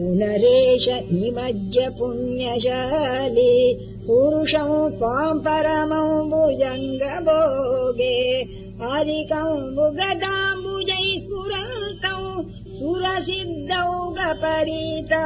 पुनरेश निमज्य पुण्यशाली पुरुषौ त्वाम् परमौ भुजङ्गभोगे अधिकौ स्फुरन्तौ सुरसिद्धौ गपरीतमालुलोके।